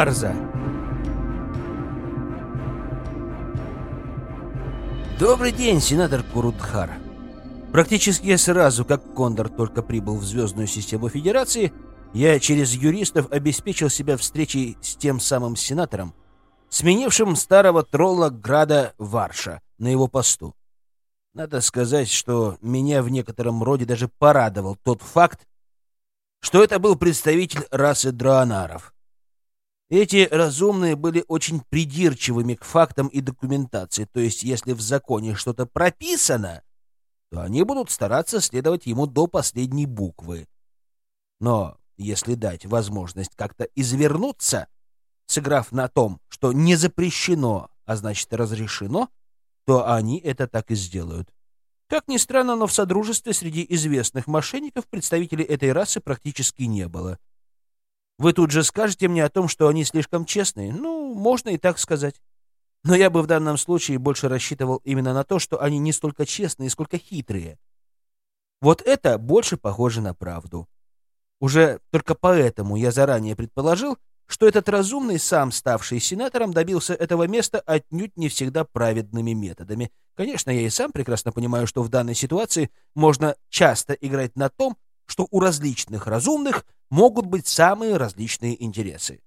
Барза. Добрый день, сенатор Курудхар. Практически сразу, как Кондор только прибыл в звездную систему Федерации, я через юристов обеспечил себя встречей с тем самым сенатором, сменившим старого тролла Града Варша на его посту. Надо сказать, что меня в некотором роде даже порадовал тот факт, что это был представитель расы дроанаров. Эти разумные были очень придирчивыми к фактам и документации, то есть если в законе что-то прописано, то они будут стараться следовать ему до последней буквы. Но если дать возможность как-то извернуться, сыграв на том, что не запрещено, а значит разрешено, то они это так и сделают. Как ни странно, но в Содружестве среди известных мошенников представителей этой расы практически не было. Вы тут же скажете мне о том, что они слишком честные. Ну, можно и так сказать. Но я бы в данном случае больше рассчитывал именно на то, что они не столько честные, сколько хитрые. Вот это больше похоже на правду. Уже только поэтому я заранее предположил, что этот разумный, сам ставший сенатором, добился этого места отнюдь не всегда праведными методами. Конечно, я и сам прекрасно понимаю, что в данной ситуации можно часто играть на том, что у различных разумных могут быть самые различные интересы.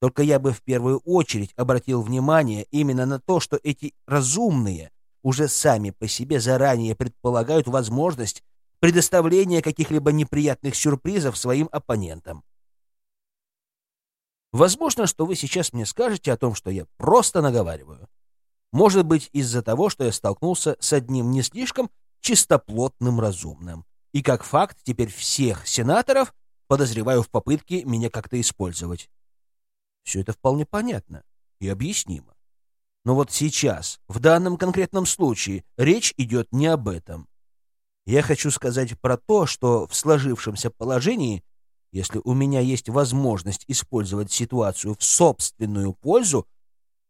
Только я бы в первую очередь обратил внимание именно на то, что эти разумные уже сами по себе заранее предполагают возможность предоставления каких-либо неприятных сюрпризов своим оппонентам. Возможно, что вы сейчас мне скажете о том, что я просто наговариваю. Может быть, из-за того, что я столкнулся с одним не слишком чистоплотным разумным. И как факт, теперь всех сенаторов подозреваю в попытке меня как-то использовать. Все это вполне понятно и объяснимо. Но вот сейчас, в данном конкретном случае, речь идет не об этом. Я хочу сказать про то, что в сложившемся положении если у меня есть возможность использовать ситуацию в собственную пользу,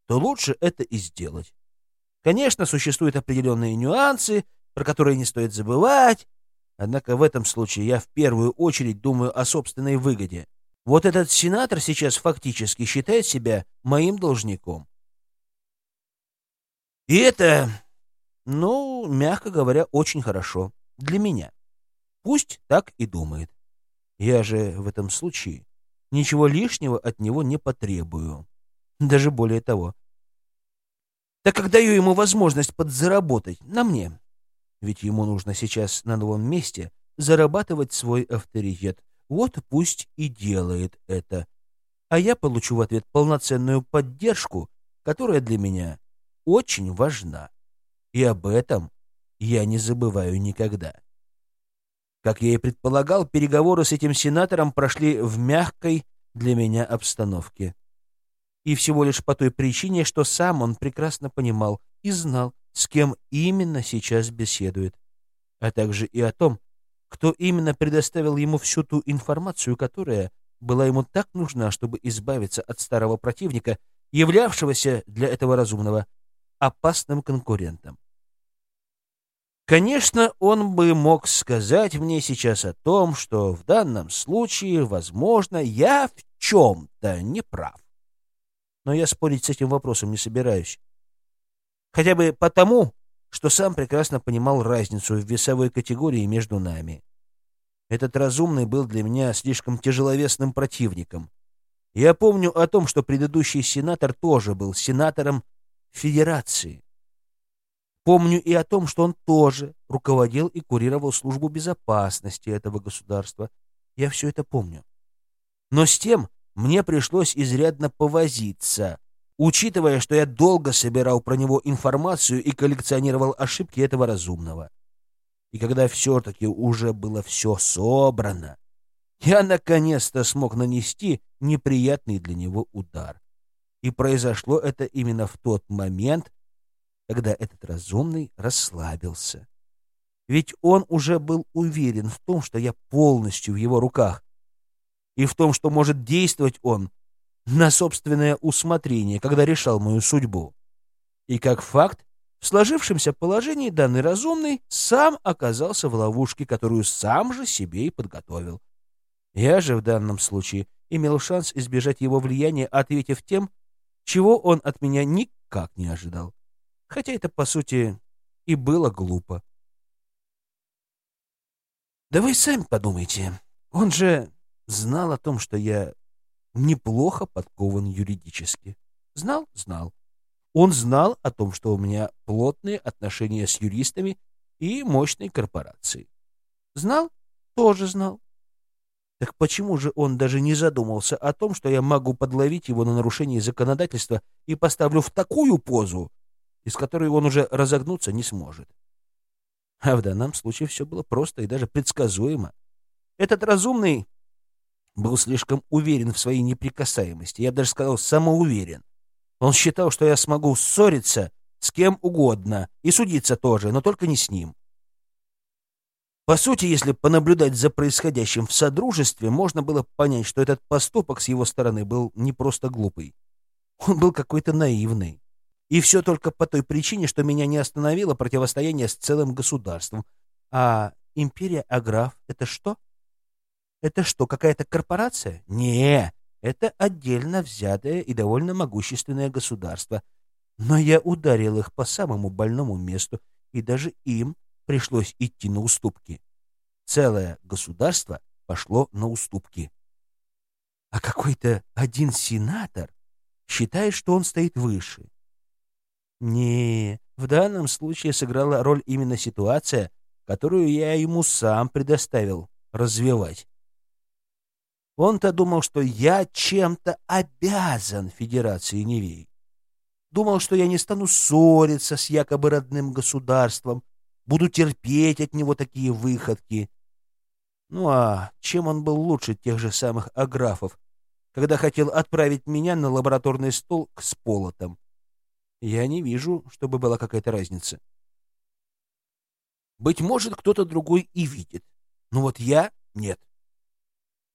то лучше это и сделать. Конечно, существуют определенные нюансы, про которые не стоит забывать, однако в этом случае я в первую очередь думаю о собственной выгоде. Вот этот сенатор сейчас фактически считает себя моим должником. И это, ну, мягко говоря, очень хорошо для меня. Пусть так и думает. Я же в этом случае ничего лишнего от него не потребую. Даже более того. Так как даю ему возможность подзаработать на мне. Ведь ему нужно сейчас на новом месте зарабатывать свой авторитет. Вот пусть и делает это. А я получу в ответ полноценную поддержку, которая для меня очень важна. И об этом я не забываю никогда. Как я и предполагал, переговоры с этим сенатором прошли в мягкой для меня обстановке. И всего лишь по той причине, что сам он прекрасно понимал и знал, с кем именно сейчас беседует, а также и о том, кто именно предоставил ему всю ту информацию, которая была ему так нужна, чтобы избавиться от старого противника, являвшегося для этого разумного опасным конкурентом. Конечно, он бы мог сказать мне сейчас о том, что в данном случае, возможно, я в чем-то не прав. Но я спорить с этим вопросом не собираюсь. Хотя бы потому, что сам прекрасно понимал разницу в весовой категории между нами. Этот разумный был для меня слишком тяжеловесным противником. Я помню о том, что предыдущий сенатор тоже был сенатором Федерации. Помню и о том, что он тоже руководил и курировал службу безопасности этого государства. Я все это помню. Но с тем мне пришлось изрядно повозиться, учитывая, что я долго собирал про него информацию и коллекционировал ошибки этого разумного. И когда все-таки уже было все собрано, я наконец-то смог нанести неприятный для него удар. И произошло это именно в тот момент, когда этот разумный расслабился. Ведь он уже был уверен в том, что я полностью в его руках, и в том, что может действовать он на собственное усмотрение, когда решал мою судьбу. И как факт, в сложившемся положении данный разумный сам оказался в ловушке, которую сам же себе и подготовил. Я же в данном случае имел шанс избежать его влияния, ответив тем, чего он от меня никак не ожидал. Хотя это, по сути, и было глупо. Да вы сами подумайте. Он же знал о том, что я неплохо подкован юридически. Знал? Знал. Он знал о том, что у меня плотные отношения с юристами и мощной корпорацией. Знал? Тоже знал. Так почему же он даже не задумался о том, что я могу подловить его на нарушение законодательства и поставлю в такую позу, из которой он уже разогнуться не сможет? А в данном случае все было просто и даже предсказуемо. Этот разумный был слишком уверен в своей неприкасаемости. Я даже сказал, самоуверен. Он считал, что я смогу ссориться с кем угодно и судиться тоже, но только не с ним. По сути, если понаблюдать за происходящим в Содружестве, можно было понять, что этот поступок с его стороны был не просто глупый. Он был какой-то наивный. И все только по той причине, что меня не остановило противостояние с целым государством. А империя Аграф — это что? Это что, какая-то корпорация? Не, это отдельно взятое и довольно могущественное государство. Но я ударил их по самому больному месту, и даже им пришлось идти на уступки. Целое государство пошло на уступки. А какой-то один сенатор считает, что он стоит выше. Не, в данном случае сыграла роль именно ситуация, которую я ему сам предоставил развивать. Он-то думал, что я чем-то обязан Федерации Невей. Думал, что я не стану ссориться с якобы родным государством, буду терпеть от него такие выходки. Ну а чем он был лучше тех же самых аграфов, когда хотел отправить меня на лабораторный стол к сполотам? Я не вижу, чтобы была какая-то разница. Быть может, кто-то другой и видит, но вот я — нет.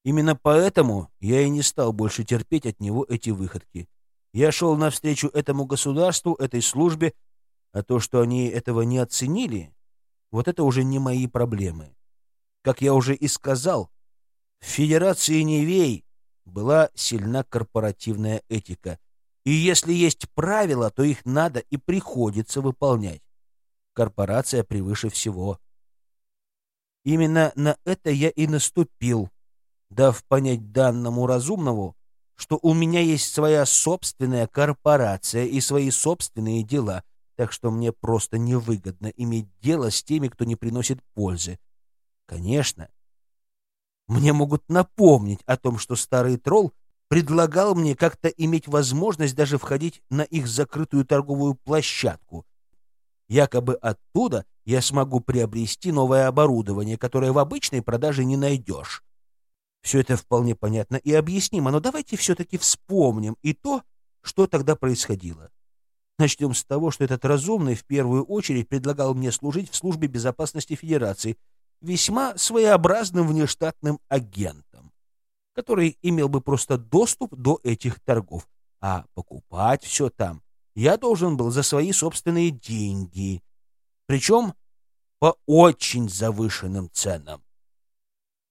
Именно поэтому я и не стал больше терпеть от него эти выходки. Я шел навстречу этому государству, этой службе, а то, что они этого не оценили, вот это уже не мои проблемы. Как я уже и сказал, в Федерации Невей была сильна корпоративная этика. И если есть правила, то их надо и приходится выполнять. Корпорация превыше всего. Именно на это я и наступил, дав понять данному разумному, что у меня есть своя собственная корпорация и свои собственные дела, так что мне просто невыгодно иметь дело с теми, кто не приносит пользы. Конечно, мне могут напомнить о том, что старый тролл предлагал мне как-то иметь возможность даже входить на их закрытую торговую площадку. Якобы оттуда я смогу приобрести новое оборудование, которое в обычной продаже не найдешь. Все это вполне понятно и объяснимо, но давайте все-таки вспомним и то, что тогда происходило. Начнем с того, что этот разумный в первую очередь предлагал мне служить в службе безопасности Федерации весьма своеобразным внештатным агентом, который имел бы просто доступ до этих торгов, а покупать все там я должен был за свои собственные деньги, причем по очень завышенным ценам.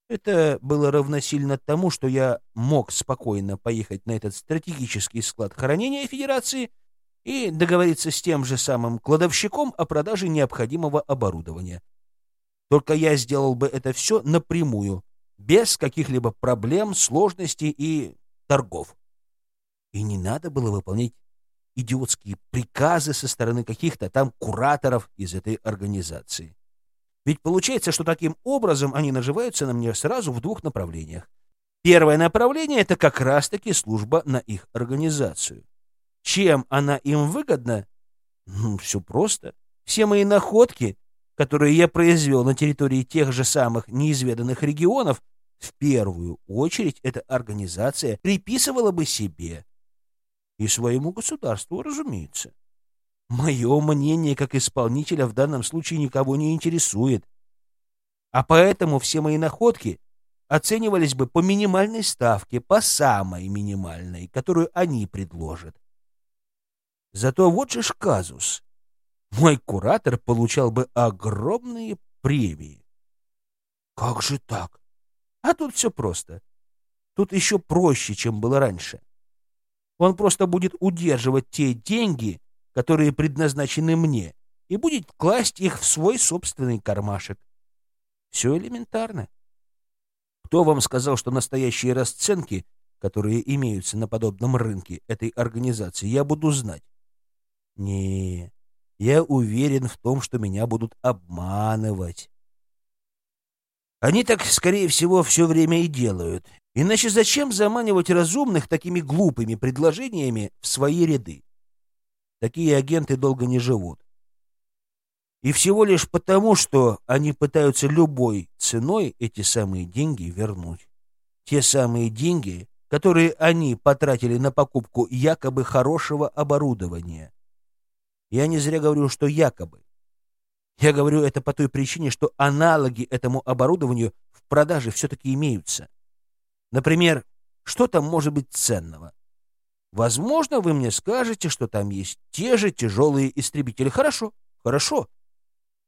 Это было равносильно тому, что я мог спокойно поехать на этот стратегический склад хранения Федерации — и договориться с тем же самым кладовщиком о продаже необходимого оборудования. Только я сделал бы это все напрямую, без каких-либо проблем, сложностей и торгов. И не надо было выполнять идиотские приказы со стороны каких-то там кураторов из этой организации. Ведь получается, что таким образом они наживаются на мне сразу в двух направлениях. Первое направление — это как раз-таки служба на их организацию. Чем она им выгодна? Ну, все просто. Все мои находки, которые я произвел на территории тех же самых неизведанных регионов, в первую очередь эта организация приписывала бы себе. И своему государству, разумеется. Мое мнение как исполнителя в данном случае никого не интересует. А поэтому все мои находки оценивались бы по минимальной ставке, по самой минимальной, которую они предложат. Зато вот же ж казус. Мой куратор получал бы огромные премии. Как же так? А тут все просто. тут еще проще, чем было раньше. Он просто будет удерживать те деньги, которые предназначены мне, и будет класть их в свой собственный кармашек. Все элементарно. Кто вам сказал, что настоящие расценки, которые имеются на подобном рынке этой организации, я буду знать? Не, я уверен в том, что меня будут обманывать. Они так, скорее всего, все время и делают. Иначе зачем заманивать разумных такими глупыми предложениями в свои ряды? Такие агенты долго не живут. И всего лишь потому, что они пытаются любой ценой эти самые деньги вернуть. Те самые деньги, которые они потратили на покупку якобы хорошего оборудования. Я не зря говорю, что якобы. Я говорю это по той причине, что аналоги этому оборудованию в продаже все-таки имеются. Например, что там может быть ценного? Возможно, вы мне скажете, что там есть те же тяжелые истребители. Хорошо, хорошо.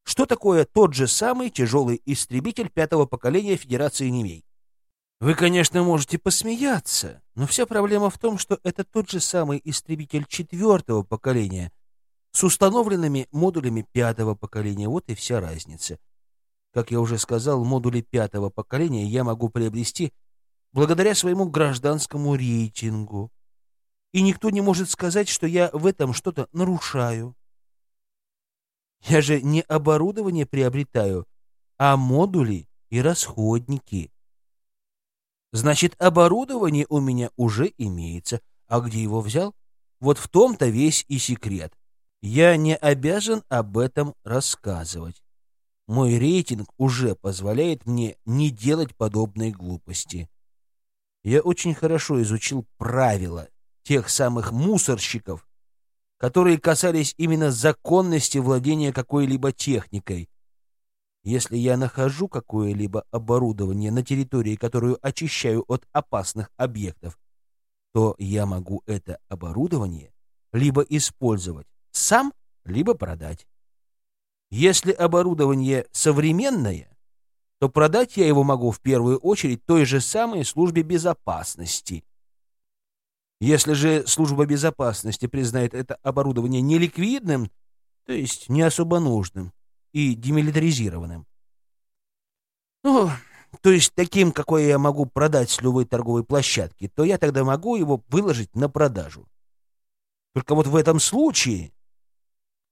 Что такое тот же самый тяжелый истребитель пятого поколения Федерации Немей? Вы, конечно, можете посмеяться, но вся проблема в том, что это тот же самый истребитель четвертого поколения с установленными модулями пятого поколения. Вот и вся разница. Как я уже сказал, модули пятого поколения я могу приобрести благодаря своему гражданскому рейтингу. И никто не может сказать, что я в этом что-то нарушаю. Я же не оборудование приобретаю, а модули и расходники. Значит, оборудование у меня уже имеется. А где его взял? Вот в том-то весь и секрет. Я не обязан об этом рассказывать. Мой рейтинг уже позволяет мне не делать подобной глупости. Я очень хорошо изучил правила тех самых мусорщиков, которые касались именно законности владения какой-либо техникой. Если я нахожу какое-либо оборудование на территории, которую очищаю от опасных объектов, то я могу это оборудование либо использовать сам, либо продать. Если оборудование современное, то продать я его могу в первую очередь той же самой службе безопасности, если же служба безопасности признает это оборудование неликвидным, то есть не особо нужным и демилитаризированным, ну, то есть таким, какое я могу продать с любой торговой площадки, то я тогда могу его выложить на продажу. Только вот в этом случае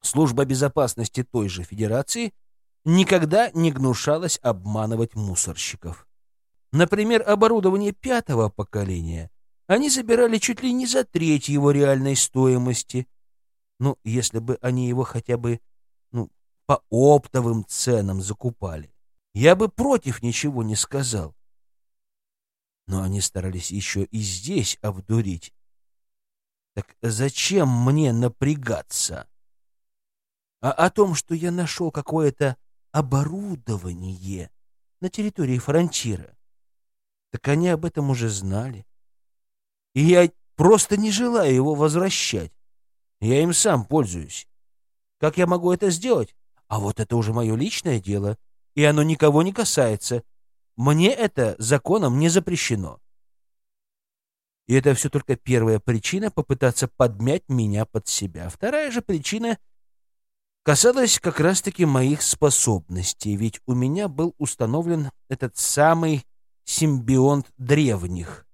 служба безопасности той же Федерации никогда не гнушалась обманывать мусорщиков. Например, оборудование пятого поколения они забирали чуть ли не за треть его реальной стоимости. Ну, если бы они его хотя бы ну, по оптовым ценам закупали, я бы против ничего не сказал. Но они старались еще и здесь обдурить. Так зачем мне напрягаться? А о том, что я нашел какое-то оборудование на территории фронтира, так они об этом уже знали и я просто не желаю его возвращать. Я им сам пользуюсь. Как я могу это сделать? А вот это уже мое личное дело, и оно никого не касается. Мне это законом не запрещено. И это все только первая причина попытаться подмять меня под себя. Вторая же причина касалась как раз-таки моих способностей, ведь у меня был установлен этот самый симбионт древних.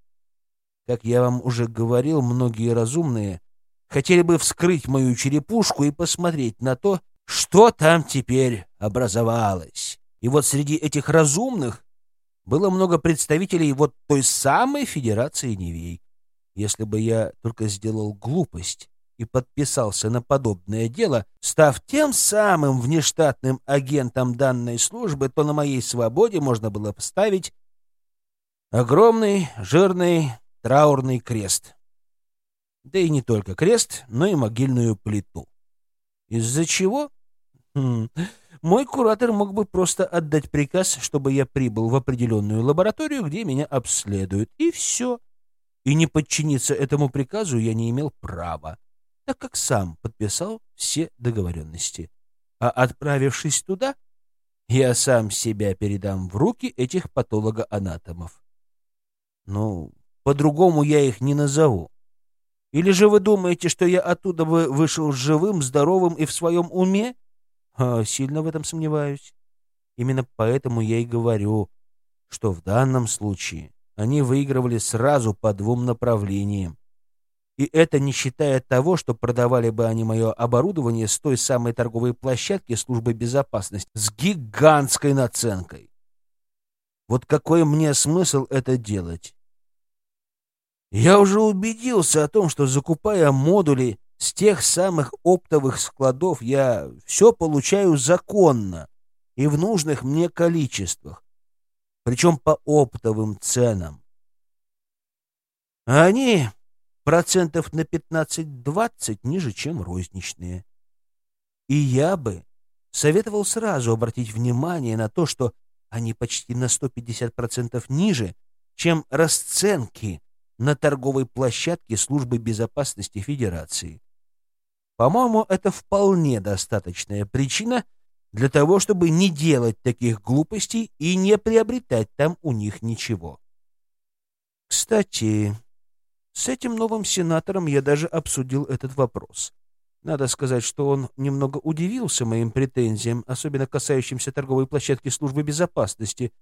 Как я вам уже говорил, многие разумные хотели бы вскрыть мою черепушку и посмотреть на то, что там теперь образовалось. И вот среди этих разумных было много представителей вот той самой Федерации Невей. Если бы я только сделал глупость и подписался на подобное дело, став тем самым внештатным агентом данной службы, то на моей свободе можно было поставить огромный, жирный, траурный крест. Да и не только крест, но и могильную плиту. Из-за чего? Хм. Мой куратор мог бы просто отдать приказ, чтобы я прибыл в определенную лабораторию, где меня обследуют, и все. И не подчиниться этому приказу я не имел права, так как сам подписал все договоренности. А отправившись туда, я сам себя передам в руки этих патологоанатомов. Ну, по-другому я их не назову. Или же вы думаете, что я оттуда бы вышел живым, здоровым и в своем уме? А, сильно в этом сомневаюсь. Именно поэтому я и говорю, что в данном случае они выигрывали сразу по двум направлениям. И это не считая того, что продавали бы они мое оборудование с той самой торговой площадки службы безопасности с гигантской наценкой. Вот какой мне смысл это делать? Я уже убедился о том, что закупая модули с тех самых оптовых складов, я все получаю законно и в нужных мне количествах, причем по оптовым ценам. А они процентов на 15-20 ниже, чем розничные. И я бы советовал сразу обратить внимание на то, что они почти на 150% ниже, чем расценки на торговой площадке Службы безопасности Федерации. По-моему, это вполне достаточная причина для того, чтобы не делать таких глупостей и не приобретать там у них ничего. Кстати, с этим новым сенатором я даже обсудил этот вопрос. Надо сказать, что он немного удивился моим претензиям, особенно касающимся торговой площадки службы безопасности.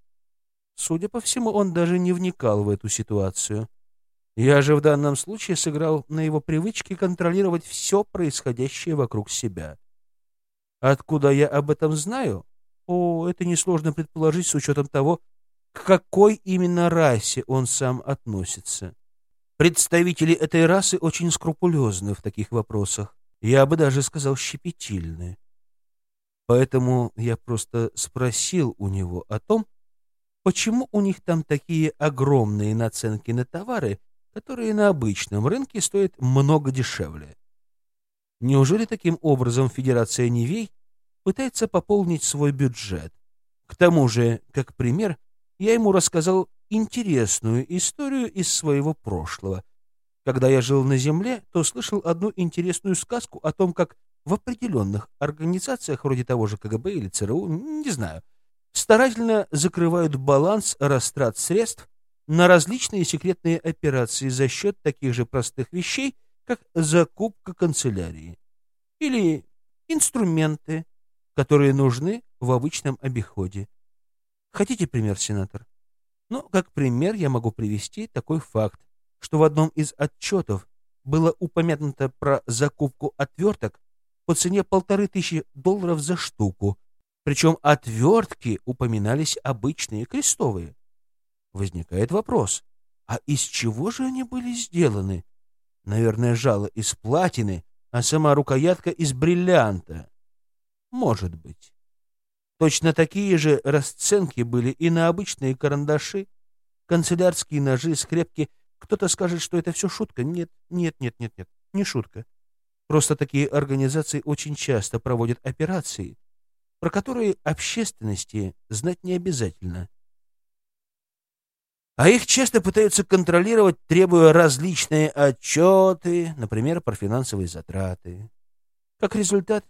Судя по всему, он даже не вникал в эту ситуацию. Я же в данном случае сыграл на его привычке контролировать все происходящее вокруг себя. Откуда я об этом знаю? О, это несложно предположить с учетом того, к какой именно расе он сам относится. Представители этой расы очень скрупулезны в таких вопросах. Я бы даже сказал щепетильны. Поэтому я просто спросил у него о том, почему у них там такие огромные наценки на товары, которые на обычном рынке стоят много дешевле. Неужели таким образом Федерация Невей пытается пополнить свой бюджет? К тому же, как пример, я ему рассказал интересную историю из своего прошлого. Когда я жил на Земле, то слышал одну интересную сказку о том, как в определенных организациях, вроде того же КГБ или ЦРУ, не знаю, старательно закрывают баланс растрат средств на различные секретные операции за счет таких же простых вещей, как закупка канцелярии или инструменты, которые нужны в обычном обиходе. Хотите пример, сенатор? Ну, как пример я могу привести такой факт, что в одном из отчетов было упомянуто про закупку отверток по цене полторы тысячи долларов за штуку, причем отвертки упоминались обычные крестовые. Возникает вопрос, а из чего же они были сделаны? Наверное, жало из платины, а сама рукоятка из бриллианта. Может быть. Точно такие же расценки были и на обычные карандаши, канцелярские ножи, скрепки. Кто-то скажет, что это все шутка. Нет, нет, нет, нет, нет, не шутка. Просто такие организации очень часто проводят операции, про которые общественности знать не обязательно. А их часто пытаются контролировать, требуя различные отчеты, например, про финансовые затраты. Как результат,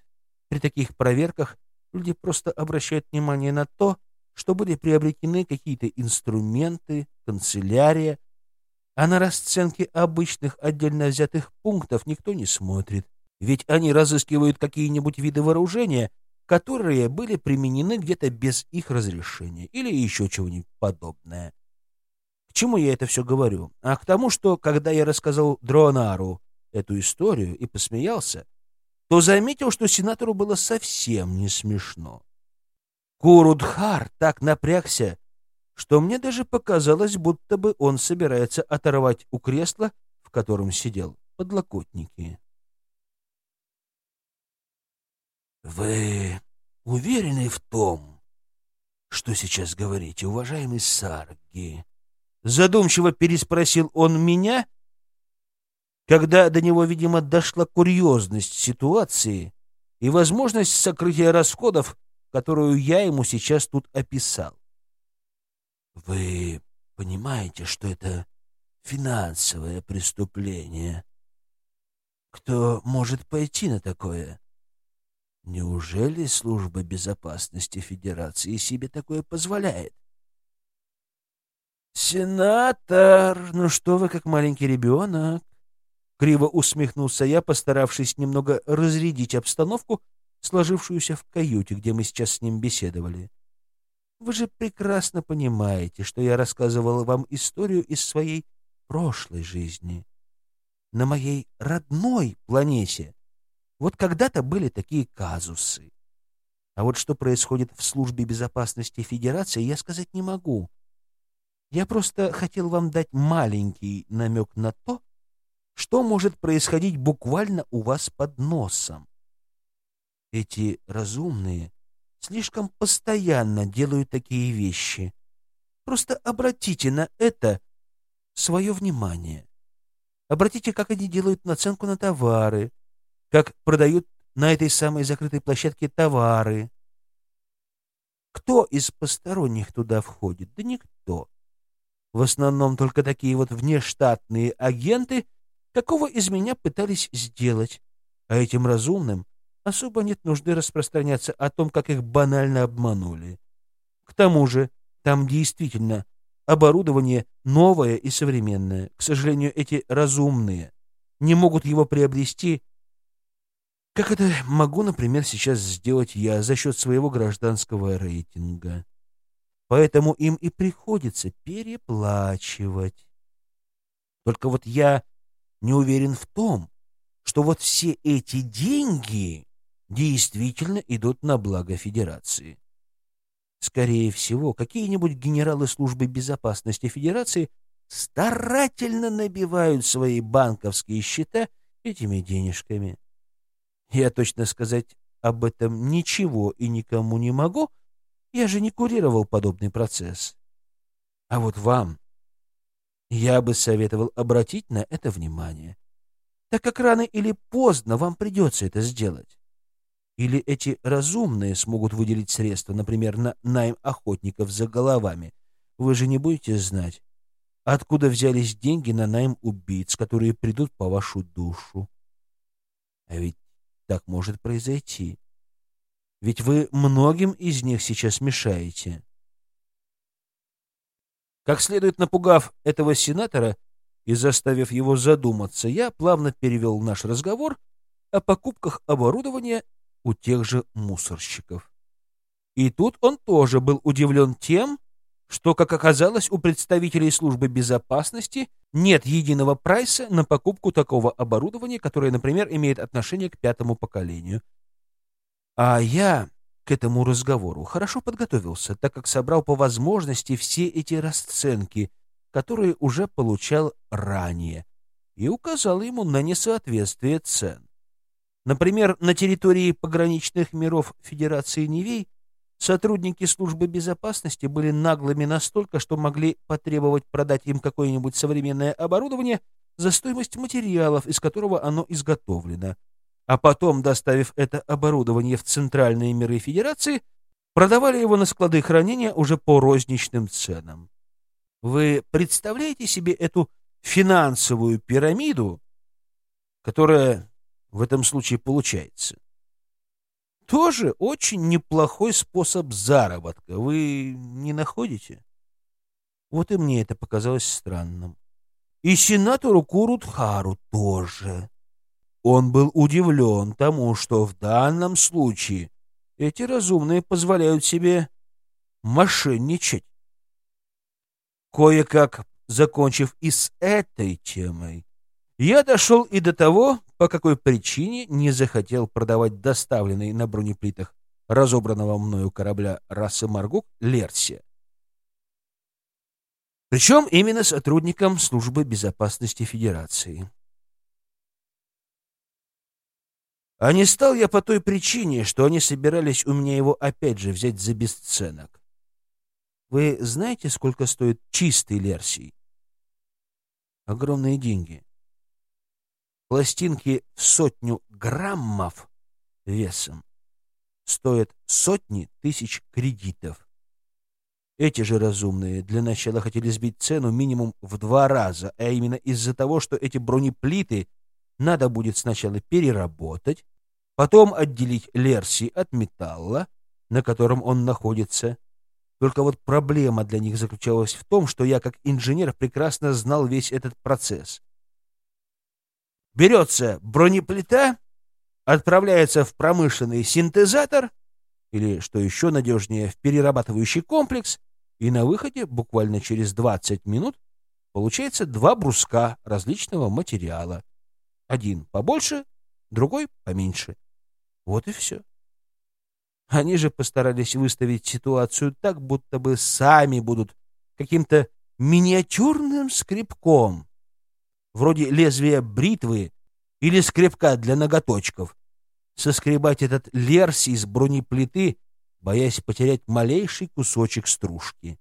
при таких проверках Люди просто обращают внимание на то, что были приобретены какие-то инструменты, канцелярия, а на расценки обычных отдельно взятых пунктов никто не смотрит, ведь они разыскивают какие-нибудь виды вооружения, которые были применены где-то без их разрешения или еще чего-нибудь подобное. К чему я это все говорю? А к тому, что когда я рассказал Дронару эту историю и посмеялся, то заметил, что сенатору было совсем не смешно. Курудхар так напрягся, что мне даже показалось, будто бы он собирается оторвать у кресла, в котором сидел, подлокотники. «Вы уверены в том, что сейчас говорите, уважаемый Сарги?» Задумчиво переспросил он меня, когда до него, видимо, дошла курьезность ситуации и возможность сокрытия расходов, которую я ему сейчас тут описал. Вы понимаете, что это финансовое преступление? Кто может пойти на такое? Неужели служба безопасности Федерации себе такое позволяет? «Сенатор, ну что вы, как маленький ребенок?» Криво усмехнулся я, постаравшись немного разрядить обстановку, сложившуюся в каюте, где мы сейчас с ним беседовали. «Вы же прекрасно понимаете, что я рассказывал вам историю из своей прошлой жизни. На моей родной планете вот когда-то были такие казусы. А вот что происходит в службе безопасности Федерации, я сказать не могу. Я просто хотел вам дать маленький намек на то, что может происходить буквально у вас под носом. Эти разумные слишком постоянно делают такие вещи. Просто обратите на это свое внимание. Обратите, как они делают наценку на товары, как продают на этой самой закрытой площадке товары. Кто из посторонних туда входит? Да никто. В основном только такие вот внештатные агенты, какого из меня пытались сделать. А этим разумным особо нет нужды распространяться о том, как их банально обманули. К тому же, там действительно оборудование новое и современное. К сожалению, эти разумные не могут его приобрести как это могу, например, сейчас сделать я за счет своего гражданского рейтинга. Поэтому им и приходится переплачивать. Только вот я не уверен в том, что вот все эти деньги действительно идут на благо Федерации. Скорее всего, какие-нибудь генералы службы безопасности Федерации старательно набивают свои банковские счета этими денежками. Я точно сказать об этом ничего и никому не могу, я же не курировал подобный процесс. А вот вам я бы советовал обратить на это внимание, так как рано или поздно вам придется это сделать. Или эти разумные смогут выделить средства, например, на найм охотников за головами. Вы же не будете знать, откуда взялись деньги на найм убийц, которые придут по вашу душу. А ведь так может произойти. Ведь вы многим из них сейчас мешаете. Как следует напугав этого сенатора и заставив его задуматься, я плавно перевел наш разговор о покупках оборудования у тех же мусорщиков. И тут он тоже был удивлен тем, что, как оказалось, у представителей службы безопасности нет единого прайса на покупку такого оборудования, которое, например, имеет отношение к пятому поколению. А я к этому разговору хорошо подготовился, так как собрал по возможности все эти расценки, которые уже получал ранее, и указал ему на несоответствие цен. Например, на территории пограничных миров Федерации Невей Сотрудники службы безопасности были наглыми настолько, что могли потребовать продать им какое-нибудь современное оборудование за стоимость материалов, из которого оно изготовлено. А потом, доставив это оборудование в центральные миры Федерации, продавали его на склады хранения уже по розничным ценам. Вы представляете себе эту финансовую пирамиду, которая в этом случае получается? Тоже очень неплохой способ заработка. Вы не находите? Вот и мне это показалось странным. И сенатору Курутхару тоже. Он был удивлен тому, что в данном случае эти разумные позволяют себе мошенничать. Кое-как, закончив и с этой темой, я дошел и до того, по какой причине не захотел продавать доставленный на бронеплитах разобранного мною корабля расы Маргук Лерсия. Причем именно сотрудникам Службы безопасности Федерации. А не стал я по той причине, что они собирались у меня его опять же взять за бесценок. Вы знаете, сколько стоит чистый Лерсий? Огромные деньги. Пластинки в сотню граммов весом стоят сотни тысяч кредитов. Эти же разумные для начала хотели сбить цену минимум в два раза, а именно из-за того, что эти бронеплиты надо будет сначала переработать, потом отделить Лерси от металла, на котором он находится, Только вот проблема для них заключалась в том, что я как инженер прекрасно знал весь этот процесс. Берется бронеплита, отправляется в промышленный синтезатор, или, что еще надежнее, в перерабатывающий комплекс, и на выходе буквально через 20 минут получается два бруска различного материала. Один побольше, другой поменьше. Вот и все. Они же постарались выставить ситуацию так, будто бы сами будут каким-то миниатюрным скребком, вроде лезвия бритвы или скребка для ноготочков, соскребать этот лерс из бронеплиты, боясь потерять малейший кусочек стружки.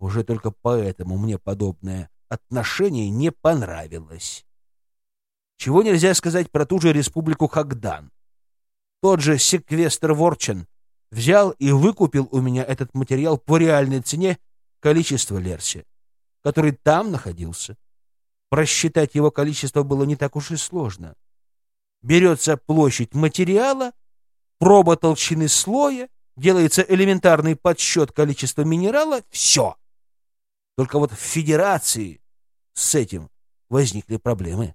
Уже только поэтому мне подобное отношение не понравилось. Чего нельзя сказать про ту же республику Хагдан. Тот же секвестр Ворчен взял и выкупил у меня этот материал по реальной цене количества Лерси, который там находился. Просчитать его количество было не так уж и сложно. Берется площадь материала, проба толщины слоя, делается элементарный подсчет количества минерала — все. Только вот в Федерации с этим возникли проблемы.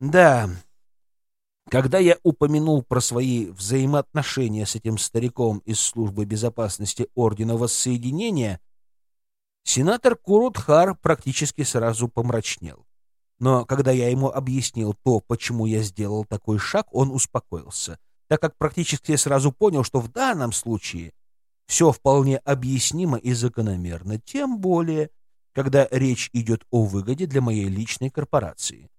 Да, когда я упомянул про свои взаимоотношения с этим стариком из службы безопасности Ордена Воссоединения, сенатор Курутхар практически сразу помрачнел. Но когда я ему объяснил то, почему я сделал такой шаг, он успокоился, так как практически сразу понял, что в данном случае все вполне объяснимо и закономерно, тем более, когда речь идет о выгоде для моей личной корпорации.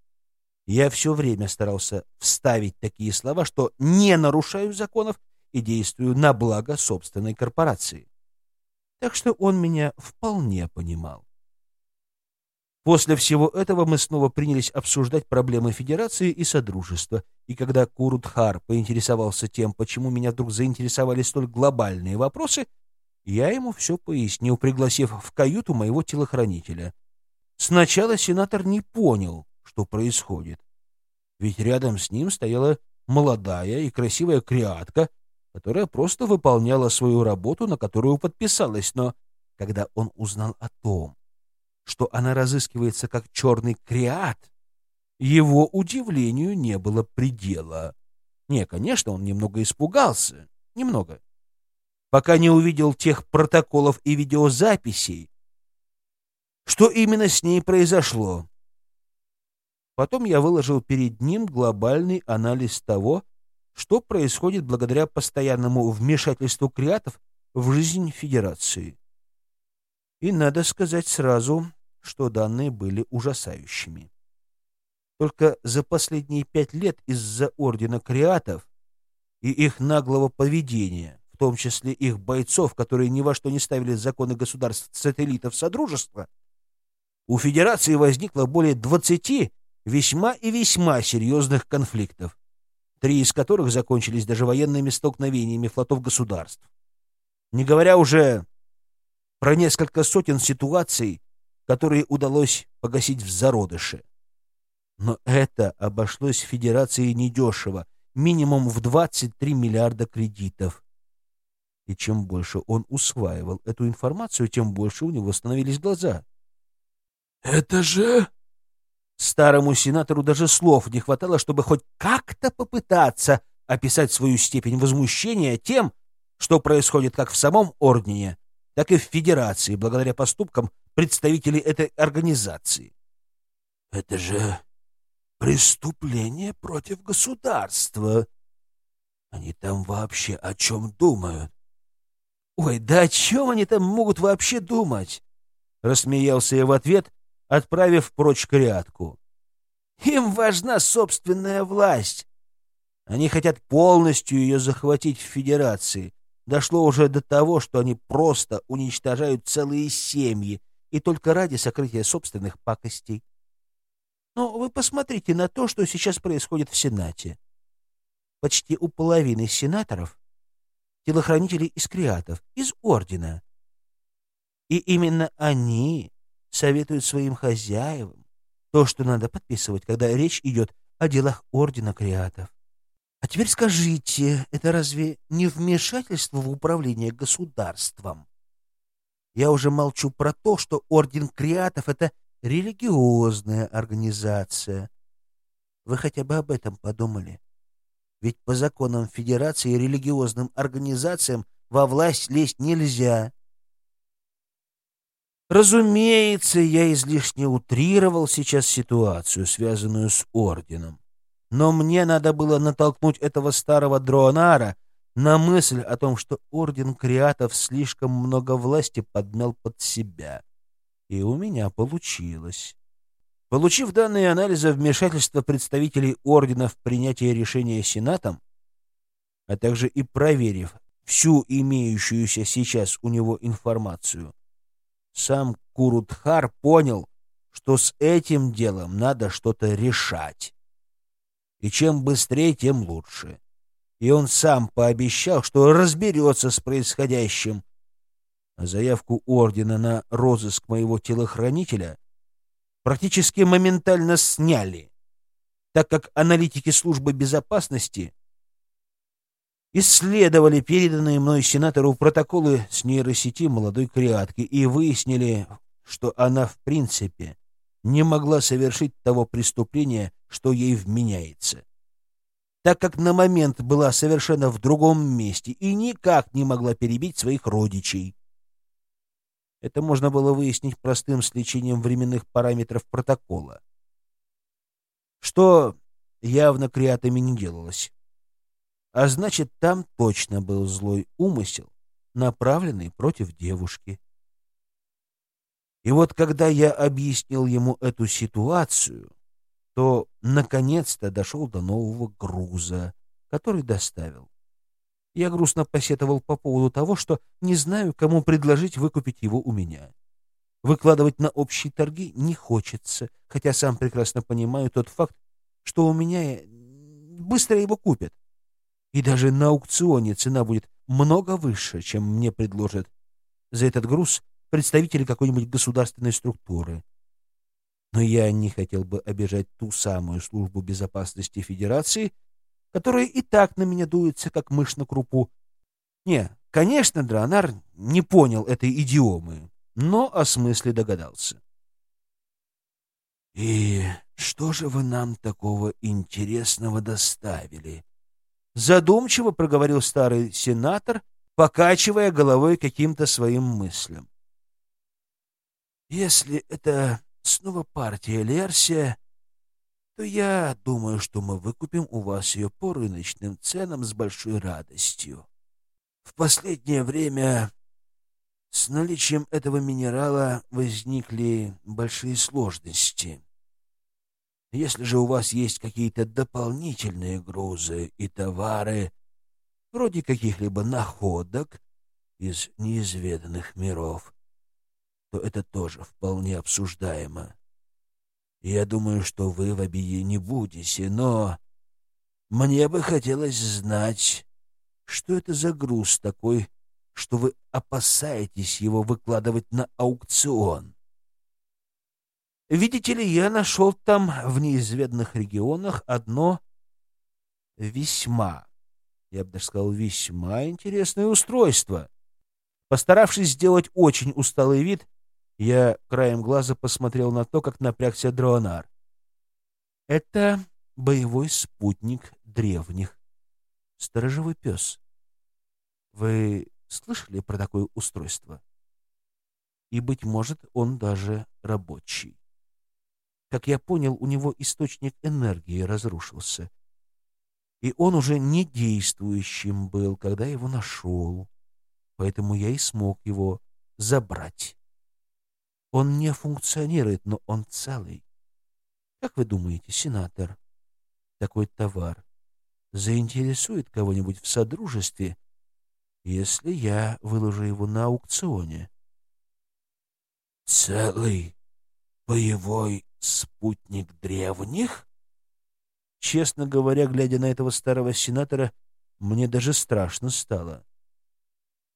Я все время старался вставить такие слова, что не нарушаю законов и действую на благо собственной корпорации. Так что он меня вполне понимал. После всего этого мы снова принялись обсуждать проблемы Федерации и Содружества, и когда Курудхар поинтересовался тем, почему меня вдруг заинтересовали столь глобальные вопросы, я ему все пояснил, пригласив в каюту моего телохранителя. Сначала сенатор не понял, что происходит. Ведь рядом с ним стояла молодая и красивая креатка, которая просто выполняла свою работу, на которую подписалась, но когда он узнал о том, что она разыскивается как черный креат, его удивлению не было предела. Не, конечно, он немного испугался. Немного. Пока не увидел тех протоколов и видеозаписей, что именно с ней произошло. Потом я выложил перед ним глобальный анализ того, что происходит благодаря постоянному вмешательству креатов в жизнь Федерации. И надо сказать сразу, что данные были ужасающими. Только за последние пять лет из-за Ордена Креатов и их наглого поведения, в том числе их бойцов, которые ни во что не ставили законы государств-сателлитов Содружества, у Федерации возникло более 20 весьма и весьма серьезных конфликтов, три из которых закончились даже военными столкновениями флотов государств. Не говоря уже про несколько сотен ситуаций, которые удалось погасить в зародыше. Но это обошлось Федерации недешево, минимум в 23 миллиарда кредитов. И чем больше он усваивал эту информацию, тем больше у него становились глаза. «Это же...» Старому сенатору даже слов не хватало, чтобы хоть как-то попытаться описать свою степень возмущения тем, что происходит как в самом Ордене, так и в Федерации, благодаря поступкам представителей этой организации. Это же преступление против государства. Они там вообще о чем думают? Ой, да о чем они там могут вообще думать? Рассмеялся я в ответ отправив прочь крятку. Им важна собственная власть. Они хотят полностью ее захватить в Федерации. Дошло уже до того, что они просто уничтожают целые семьи и только ради сокрытия собственных пакостей. Но вы посмотрите на то, что сейчас происходит в Сенате. Почти у половины сенаторов — телохранители из креатов, из Ордена. И именно они советуют своим хозяевам то, что надо подписывать, когда речь идет о делах Ордена Креатов. А теперь скажите, это разве не вмешательство в управление государством? Я уже молчу про то, что Орден Креатов — это религиозная организация. Вы хотя бы об этом подумали? Ведь по законам Федерации религиозным организациям во власть лезть нельзя. Разумеется, я излишне утрировал сейчас ситуацию, связанную с Орденом. Но мне надо было натолкнуть этого старого дронара на мысль о том, что Орден Креатов слишком много власти подмял под себя. И у меня получилось. Получив данные анализа вмешательства представителей Ордена в принятие решения Сенатом, а также и проверив всю имеющуюся сейчас у него информацию, сам Курутхар понял, что с этим делом надо что-то решать и чем быстрее, тем лучше. И он сам пообещал, что разберется с происходящим. Заявку ордена на розыск моего телохранителя практически моментально сняли, так как аналитики службы безопасности исследовали переданные мной сенатору протоколы с нейросети молодой креатки и выяснили, что она в принципе не могла совершить того преступления, что ей вменяется, так как на момент была совершенно в другом месте и никак не могла перебить своих родичей. Это можно было выяснить простым сличением временных параметров протокола, что явно креатами не делалось. А значит, там точно был злой умысел, направленный против девушки. И вот когда я объяснил ему эту ситуацию, то наконец-то дошел до нового груза, который доставил. Я грустно посетовал по поводу того, что не знаю, кому предложить выкупить его у меня. Выкладывать на общие торги не хочется, хотя сам прекрасно понимаю тот факт, что у меня быстро его купят. И даже на аукционе цена будет много выше, чем мне предложат. За этот груз представители какой-нибудь государственной структуры. Но я не хотел бы обижать ту самую службу безопасности Федерации, которая и так на меня дуется, как мышь на крупу. Не, конечно, Дранар не понял этой идиомы, но о смысле догадался. «И что же вы нам такого интересного доставили?» Задумчиво проговорил старый сенатор, покачивая головой каким-то своим мыслям. Если это снова партия Лерсия, то я думаю, что мы выкупим у вас ее по рыночным ценам с большой радостью. В последнее время с наличием этого минерала возникли большие сложности. Если же у вас есть какие-то дополнительные грузы и товары, вроде каких-либо находок из неизведанных миров, то это тоже вполне обсуждаемо. Я думаю, что вы в обиде не будете, но мне бы хотелось знать, что это за груз такой, что вы опасаетесь его выкладывать на аукцион. Видите ли, я нашел там в неизведанных регионах одно весьма, я бы даже сказал, весьма интересное устройство. Постаравшись сделать очень усталый вид, я краем глаза посмотрел на то, как напрягся Дронар. Это боевой спутник древних. Сторожевой пес. Вы слышали про такое устройство? И, быть может, он даже рабочий. Как я понял, у него источник энергии разрушился. И он уже не действующим был, когда его нашел. Поэтому я и смог его забрать. Он не функционирует, но он целый. Как вы думаете, сенатор, такой товар заинтересует кого-нибудь в содружестве, если я выложу его на аукционе? Целый боевой спутник древних? Честно говоря, глядя на этого старого сенатора, мне даже страшно стало.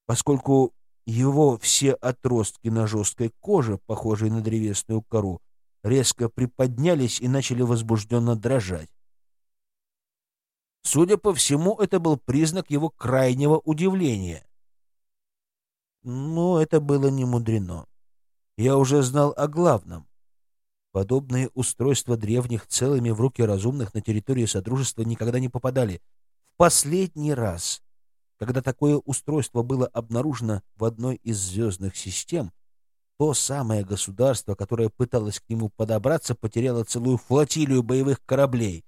Поскольку его все отростки на жесткой коже, похожей на древесную кору, резко приподнялись и начали возбужденно дрожать. Судя по всему, это был признак его крайнего удивления. Но это было не мудрено. Я уже знал о главном. Подобные устройства древних целыми в руки разумных на территории Содружества никогда не попадали. В последний раз, когда такое устройство было обнаружено в одной из звездных систем, то самое государство, которое пыталось к нему подобраться, потеряло целую флотилию боевых кораблей.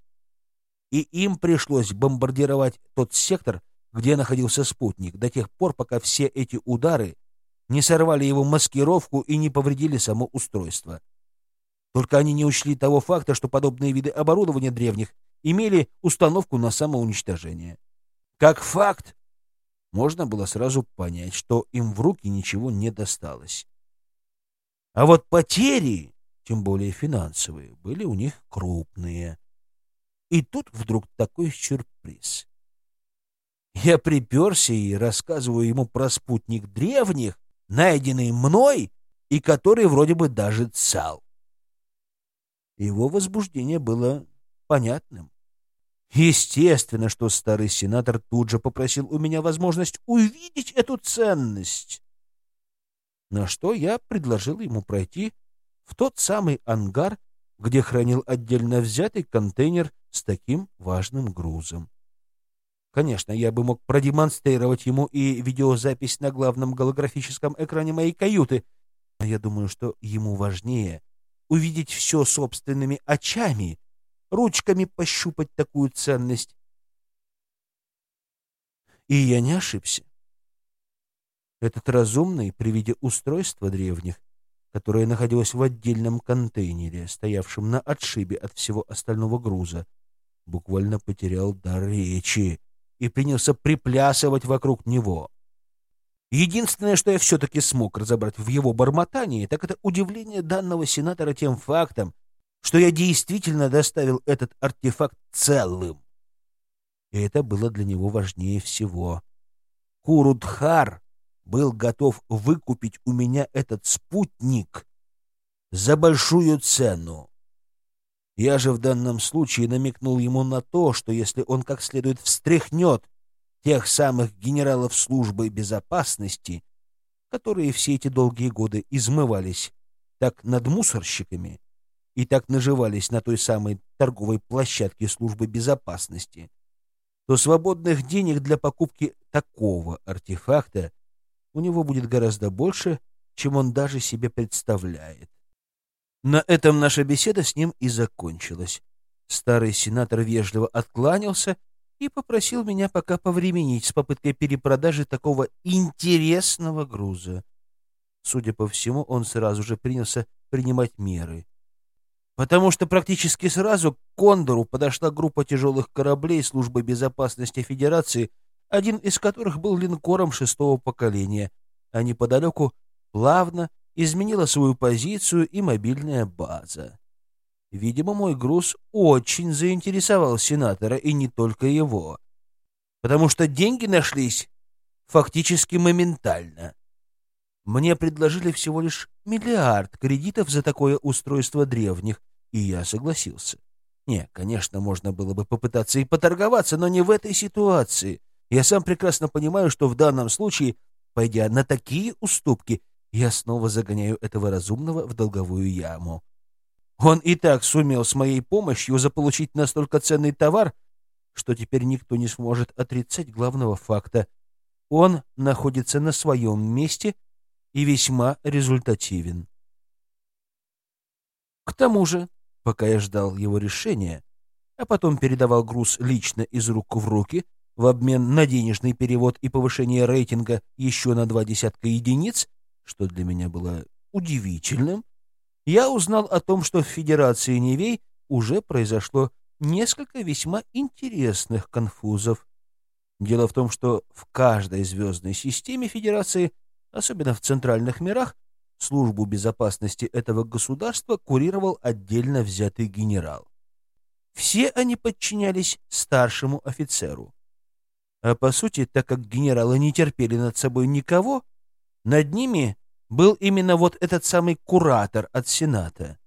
И им пришлось бомбардировать тот сектор, где находился спутник, до тех пор, пока все эти удары не сорвали его маскировку и не повредили само устройство. Только они не учли того факта, что подобные виды оборудования древних имели установку на самоуничтожение. Как факт, можно было сразу понять, что им в руки ничего не досталось. А вот потери, тем более финансовые, были у них крупные. И тут вдруг такой сюрприз. Я приперся и рассказываю ему про спутник древних, найденный мной и который вроде бы даже цел. Его возбуждение было понятным. Естественно, что старый сенатор тут же попросил у меня возможность увидеть эту ценность. На что я предложил ему пройти в тот самый ангар, где хранил отдельно взятый контейнер с таким важным грузом. Конечно, я бы мог продемонстрировать ему и видеозапись на главном голографическом экране моей каюты, но я думаю, что ему важнее увидеть все собственными очами, ручками пощупать такую ценность. И я не ошибся. Этот разумный при виде устройства древних, которое находилось в отдельном контейнере, стоявшем на отшибе от всего остального груза, буквально потерял дар речи и принялся приплясывать вокруг него. Единственное, что я все-таки смог разобрать в его бормотании, так это удивление данного сенатора тем фактом, что я действительно доставил этот артефакт целым. И это было для него важнее всего. Курудхар был готов выкупить у меня этот спутник за большую цену. Я же в данном случае намекнул ему на то, что если он как следует встряхнет тех самых генералов службы безопасности, которые все эти долгие годы измывались так над мусорщиками и так наживались на той самой торговой площадке службы безопасности, то свободных денег для покупки такого артефакта у него будет гораздо больше, чем он даже себе представляет. На этом наша беседа с ним и закончилась. Старый сенатор вежливо откланялся и попросил меня пока повременить с попыткой перепродажи такого интересного груза. Судя по всему, он сразу же принялся принимать меры. Потому что практически сразу к Кондору подошла группа тяжелых кораблей службы безопасности Федерации, один из которых был линкором шестого поколения, а неподалеку плавно изменила свою позицию и мобильная база. Видимо, мой груз очень заинтересовал сенатора, и не только его. Потому что деньги нашлись фактически моментально. Мне предложили всего лишь миллиард кредитов за такое устройство древних, и я согласился. Не, конечно, можно было бы попытаться и поторговаться, но не в этой ситуации. Я сам прекрасно понимаю, что в данном случае, пойдя на такие уступки, я снова загоняю этого разумного в долговую яму. Он и так сумел с моей помощью заполучить настолько ценный товар, что теперь никто не сможет отрицать главного факта. Он находится на своем месте и весьма результативен. К тому же, пока я ждал его решения, а потом передавал груз лично из рук в руки в обмен на денежный перевод и повышение рейтинга еще на два десятка единиц, что для меня было удивительным, я узнал о том, что в Федерации Невей уже произошло несколько весьма интересных конфузов. Дело в том, что в каждой звездной системе Федерации, особенно в центральных мирах, службу безопасности этого государства курировал отдельно взятый генерал. Все они подчинялись старшему офицеру. А по сути, так как генералы не терпели над собой никого, над ними был именно вот этот самый куратор от Сената.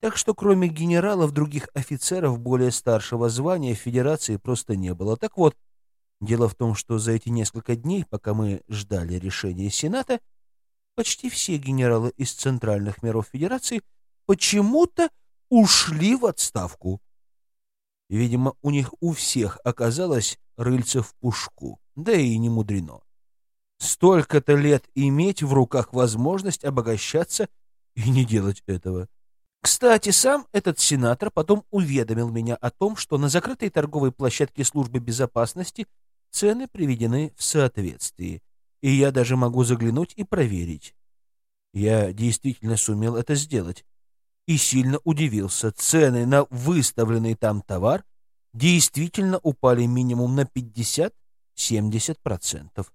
Так что кроме генералов, других офицеров более старшего звания в Федерации просто не было. Так вот, дело в том, что за эти несколько дней, пока мы ждали решения Сената, почти все генералы из центральных миров Федерации почему-то ушли в отставку. Видимо, у них у всех оказалось рыльце в пушку, да и не мудрено. Столько-то лет иметь в руках возможность обогащаться и не делать этого. Кстати, сам этот сенатор потом уведомил меня о том, что на закрытой торговой площадке службы безопасности цены приведены в соответствии, и я даже могу заглянуть и проверить. Я действительно сумел это сделать и сильно удивился. Цены на выставленный там товар действительно упали минимум на 50-70%.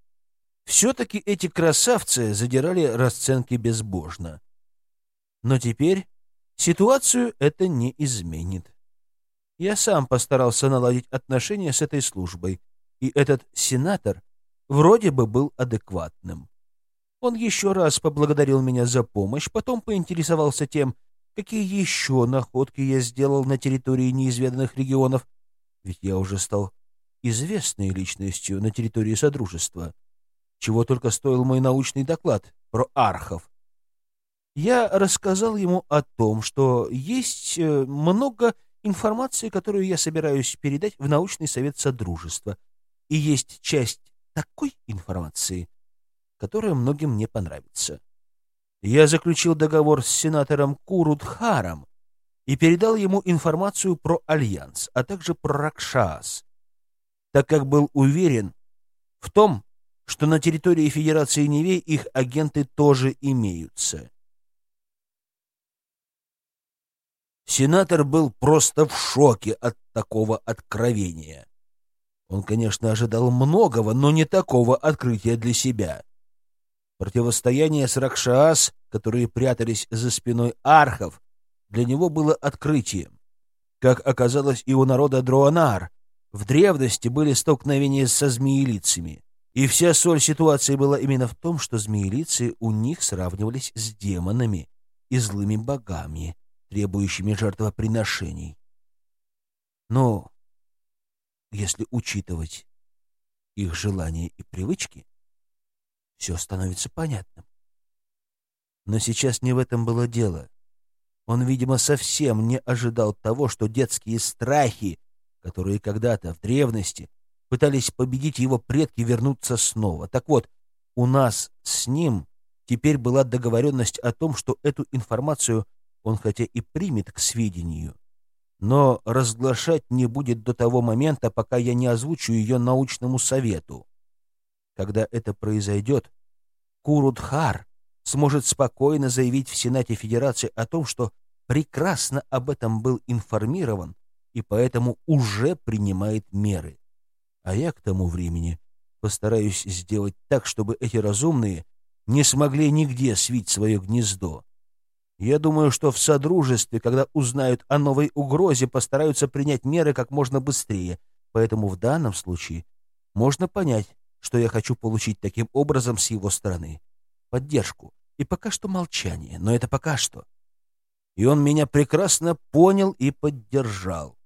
Все-таки эти красавцы задирали расценки безбожно. Но теперь ситуацию это не изменит. Я сам постарался наладить отношения с этой службой, и этот сенатор вроде бы был адекватным. Он еще раз поблагодарил меня за помощь, потом поинтересовался тем, какие еще находки я сделал на территории неизведанных регионов, ведь я уже стал известной личностью на территории Содружества, чего только стоил мой научный доклад про архов. Я рассказал ему о том, что есть э, много информации, которую я собираюсь передать в научный совет Содружества, и есть часть такой информации, которая многим не понравится. Я заключил договор с сенатором Курудхаром и передал ему информацию про Альянс, а также про Ракшас, так как был уверен в том, что на территории Федерации Невей их агенты тоже имеются. Сенатор был просто в шоке от такого откровения. Он, конечно, ожидал многого, но не такого открытия для себя. Противостояние с Ракшас, которые прятались за спиной архов, для него было открытием. Как оказалось и у народа Дроанар, в древности были столкновения со змеелицами. И вся соль ситуации была именно в том, что змеелицы у них сравнивались с демонами и злыми богами, требующими жертвоприношений. Но если учитывать их желания и привычки, все становится понятным. Но сейчас не в этом было дело. Он, видимо, совсем не ожидал того, что детские страхи, которые когда-то в древности пытались победить его предки, вернутся снова. Так вот, у нас с ним теперь была договоренность о том, что эту информацию он хотя и примет к сведению, но разглашать не будет до того момента, пока я не озвучу ее научному совету. Когда это произойдет, Курудхар сможет спокойно заявить в Сенате Федерации о том, что прекрасно об этом был информирован и поэтому уже принимает меры. А я к тому времени постараюсь сделать так, чтобы эти разумные не смогли нигде свить свое гнездо. Я думаю, что в Содружестве, когда узнают о новой угрозе, постараются принять меры как можно быстрее. Поэтому в данном случае можно понять, что я хочу получить таким образом с его стороны. Поддержку. И пока что молчание. Но это пока что. И он меня прекрасно понял и поддержал.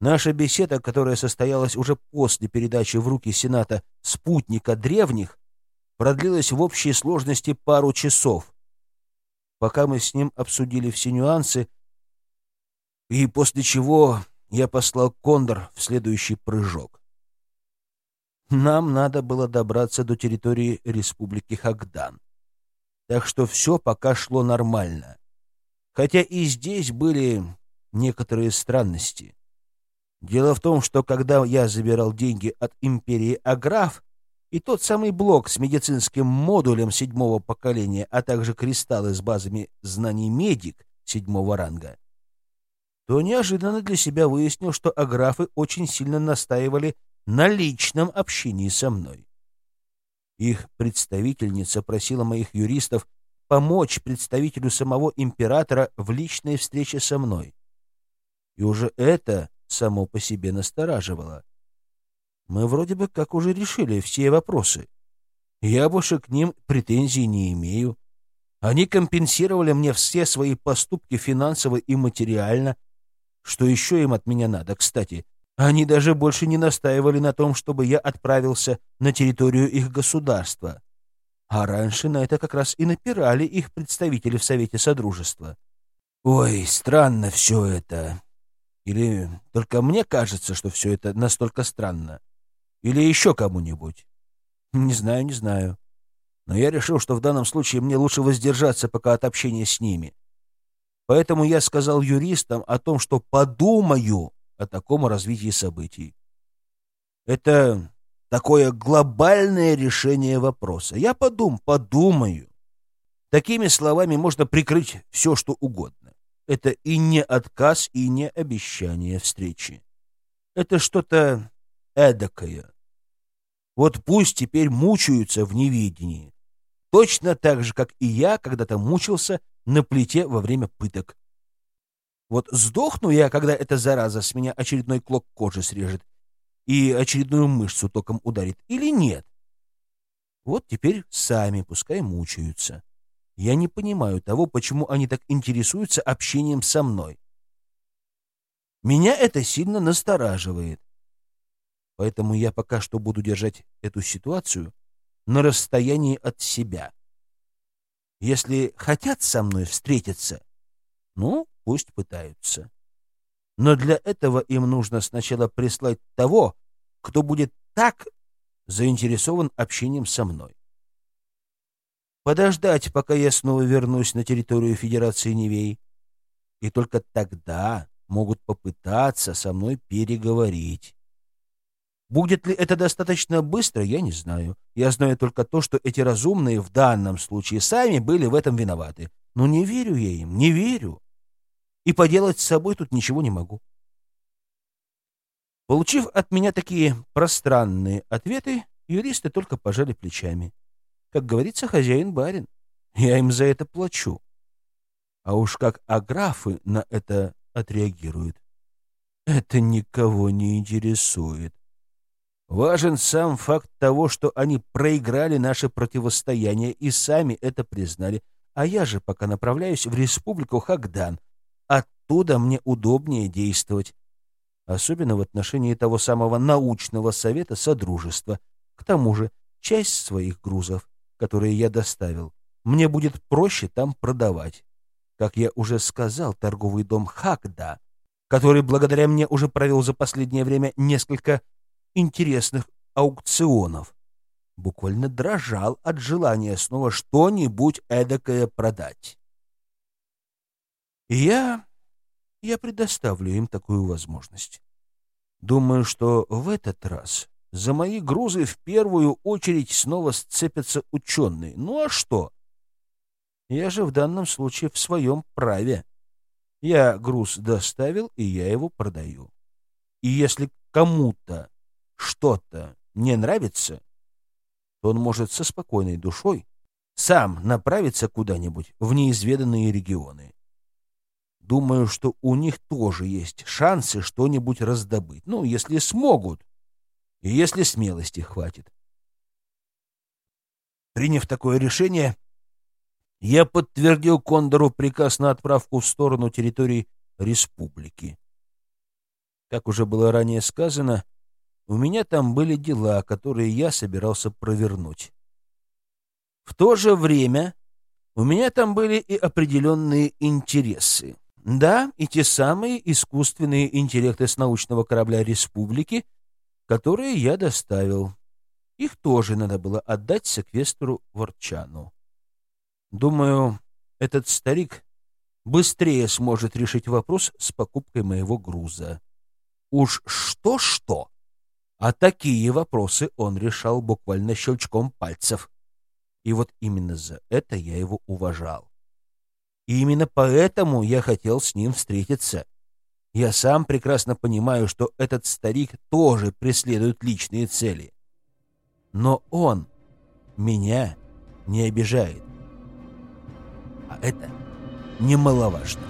Наша беседа, которая состоялась уже после передачи в руки Сената спутника древних, продлилась в общей сложности пару часов — пока мы с ним обсудили все нюансы, и после чего я послал Кондор в следующий прыжок. Нам надо было добраться до территории Республики Хагдан. Так что все пока шло нормально. Хотя и здесь были некоторые странности. Дело в том, что когда я забирал деньги от империи Аграф, и тот самый блок с медицинским модулем седьмого поколения, а также кристаллы с базами знаний медик седьмого ранга, то неожиданно для себя выяснил, что аграфы очень сильно настаивали на личном общении со мной. Их представительница просила моих юристов помочь представителю самого императора в личной встрече со мной. И уже это само по себе настораживало. Мы вроде бы как уже решили все вопросы. Я больше к ним претензий не имею. Они компенсировали мне все свои поступки финансово и материально. Что еще им от меня надо, кстати? Они даже больше не настаивали на том, чтобы я отправился на территорию их государства. А раньше на это как раз и напирали их представители в Совете Содружества. Ой, странно все это. Или только мне кажется, что все это настолько странно. Или еще кому-нибудь. Не знаю, не знаю. Но я решил, что в данном случае мне лучше воздержаться пока от общения с ними. Поэтому я сказал юристам о том, что подумаю о таком развитии событий. Это такое глобальное решение вопроса. Я подум, подумаю. Такими словами можно прикрыть все, что угодно. Это и не отказ, и не обещание встречи. Это что-то эдакое. Вот пусть теперь мучаются в неведении. Точно так же, как и я когда-то мучился на плите во время пыток. Вот сдохну я, когда эта зараза с меня очередной клок кожи срежет и очередную мышцу током ударит, или нет? Вот теперь сами пускай мучаются. Я не понимаю того, почему они так интересуются общением со мной. Меня это сильно настораживает. Поэтому я пока что буду держать эту ситуацию на расстоянии от себя. Если хотят со мной встретиться, ну, пусть пытаются. Но для этого им нужно сначала прислать того, кто будет так заинтересован общением со мной. Подождать, пока я снова вернусь на территорию Федерации Невей. И только тогда могут попытаться со мной переговорить. Будет ли это достаточно быстро, я не знаю. Я знаю только то, что эти разумные в данном случае сами были в этом виноваты. Но не верю я им, не верю и поделать с собой тут ничего не могу. Получив от меня такие пространные ответы, юристы только пожали плечами. Как говорится, хозяин-барин. Я им за это плачу. А уж как аграфы на это отреагируют, это никого не интересует. Важен сам факт того, что они проиграли наше противостояние и сами это признали, а я же пока направляюсь в республику Хагдан, Оттуда мне удобнее действовать, особенно в отношении того самого научного совета Содружества. К тому же, часть своих грузов, которые я доставил, мне будет проще там продавать. Как я уже сказал, торговый дом Хакда, который благодаря мне уже провел за последнее время несколько интересных аукционов, буквально дрожал от желания снова что-нибудь эдакое продать. Я... я предоставлю им такую возможность. Думаю, что в этот раз за мои грузы в первую очередь снова сцепятся ученые. Ну а что? Я же в данном случае в своем праве. Я груз доставил, и я его продаю. И если кому-то что-то не нравится, то он может со спокойной душой сам направиться куда-нибудь в неизведанные регионы. Думаю, что у них тоже есть шансы что-нибудь раздобыть. Ну, если смогут. Если смелости хватит. Приняв такое решение, я подтвердил Кондору приказ на отправку в сторону территории республики. Как уже было ранее сказано, у меня там были дела, которые я собирался провернуть. В то же время у меня там были и определенные интересы. Да, и те самые искусственные интеллекты с научного корабля «Республики», которые я доставил. Их тоже надо было отдать секвестру Ворчану. Думаю, этот старик быстрее сможет решить вопрос с покупкой моего груза. Уж что-что, а такие вопросы он решал буквально щелчком пальцев. И вот именно за это я его уважал. И именно поэтому я хотел с ним встретиться. Я сам прекрасно понимаю, что этот старик тоже преследует личные цели. Но он меня не обижает. А это немаловажно.